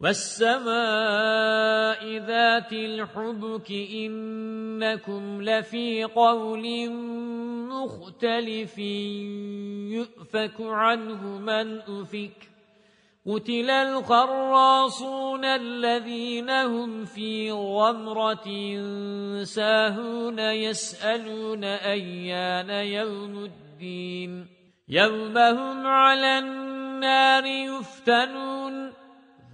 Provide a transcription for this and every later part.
وَالسَّمَاءِ ذَاتِ الْحُبُكِ إِنَّكُمْ لَفِي قَوْلٍ مُخْتَلِفٍ يُؤْفَكُ عَنْهُ مَنْ أُفِكَ قُتِلَ الْخَرَّاصُونَ الَّذِينَ هُمْ فِي غَمْرَةٍ سَاهُونَ يَسْأَلُونَ أَيَّانَ يَوْمُ الدِّينِ يَوْمَ هُمْ عَلَى النَّارِ يُفْتَنُونَ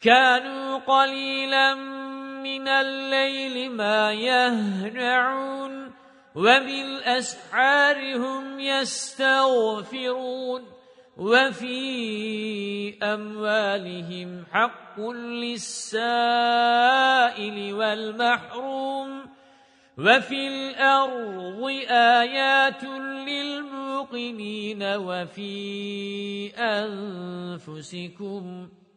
كانوا قليلا من الليل ما يهجعون وبالأسحار هم يستغفرون وفي أموالهم حق للسائل والمحروم وفي الأرض آيات للموقنين وفي أنفسكم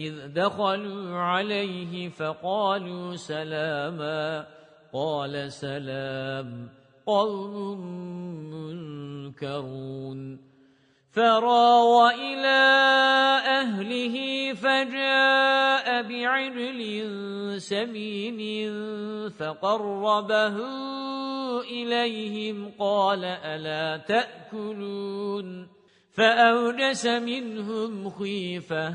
إذ دخلوا عليه فقالوا سلاما. قال سلام قوم منكرون. فراو إلى أهله فجاء بعجل سمين فقربه إليهم. قال ألا تأكلون؟ فأوجس منهم خيفة.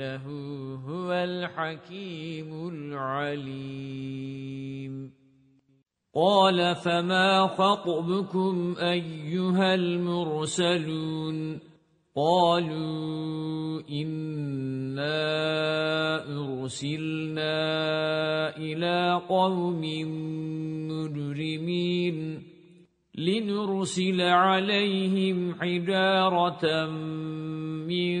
إِنَّهُ هُوَ الْحَكِيمُ الْعَلِيمُ. قَالَ فَمَا خَطْبُكُمْ أَيُّهَا الْمُرْسَلُونَ؟ قَالُوا إِنَّا أُرْسِلْنَا إِلَى قَوْمٍ مُجْرِمِينَ لِنُرْسِلَ عَلَيْهِمْ حِجَارَةً مِّن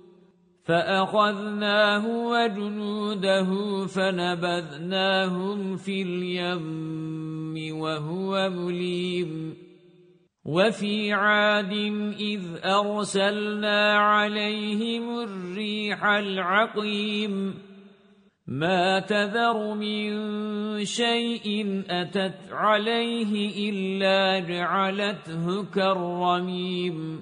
فَأَخَذْنَاهُ وَجُنُودَهُ فَنَبَذْنَاهُمْ فِي الْيَمِّ وَهُوَ مُلِيمٌ. وَفِي عَادٍ إِذْ أَرْسَلْنَا عَلَيْهِمُ الرِّيحَ الْعَقِيمَ. مَا تَذَرُ مِنْ شَيْءٍ أَتَتْ عَلَيْهِ إِلَّا جَعَلَتْهُ كَالرَّمِيمِ.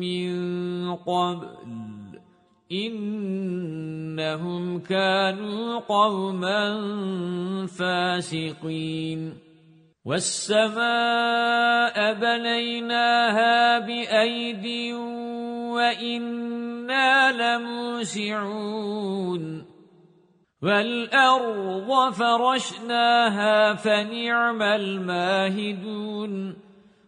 مِنْ قَبْلُ إِنَّهُمْ كَانُوا قَوْمًا فَاسِقِينَ. وَالسَّمَاءَ بَنَيْنَاهَا بِأَيْدٍ وَإِنَّا لَمُوسِعُونَ. وَالْأَرْضَ فَرَشْنَاهَا فَنِعْمَ الْمَاهِدُونَ.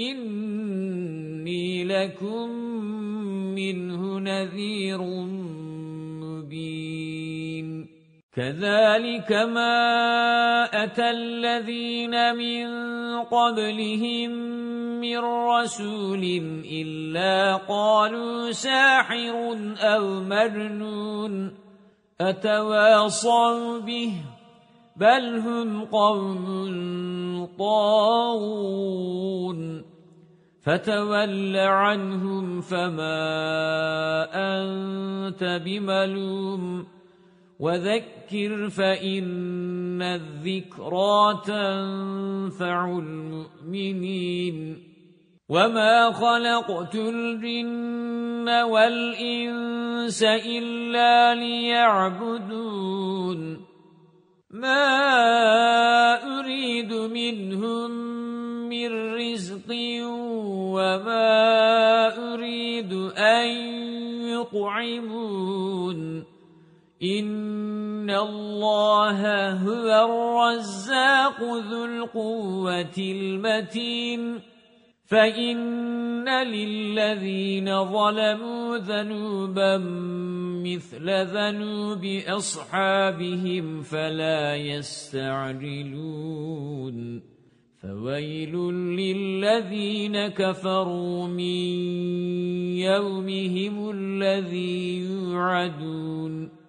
إِنِّي لَكُمْ مِنْهُ نَذِيرٌ مُبِينٌ. كَذَلِكَ مَا أَتَى الَّذِينَ مِنْ قَبْلِهِمْ مِنْ رَسُولٍ إِلَّا قَالُوا سَاحِرٌ أَوْ مَجْنُونٌ أَتَوَاصَوْا بِهِ بَلْ هُمْ قَوْمٌ طَاغُونَ. فَتَوَلَّ عَنْهُمْ فَمَا أَنْتَ بِمَلُومٍ وَذَكِّرْ فَإِنَّ الذِّكْرَى تَنفَعُ الْمُؤْمِنِينَ وَمَا خَلَقْتُ الْجِنَّ وَالْإِنسَ إِلَّا لِيَعْبُدُونَ مَا أُرِيدُ مِنْهُمْ مِنْ رِزْقٍ وَمَا أُرِيدُ أَنْ يُطْعِمُونَ. إِنَّ اللَّهَ هُوَ الرَّزَّاقُ ذُو الْقُوَّةِ الْمَتِينُ. فَإِنَّ لِلَّذِينَ ظَلَمُوا ذَنُوبًا مِثْلَ ذَنُوبِ أَصْحَابِهِمْ فَلَا يَسْتَعْجِلُونَ. فَوَيْلٌ لِلَّذِينَ كَفَرُوا مِنْ يَوْمِهِمُ الَّذِي يُوعَدُونَ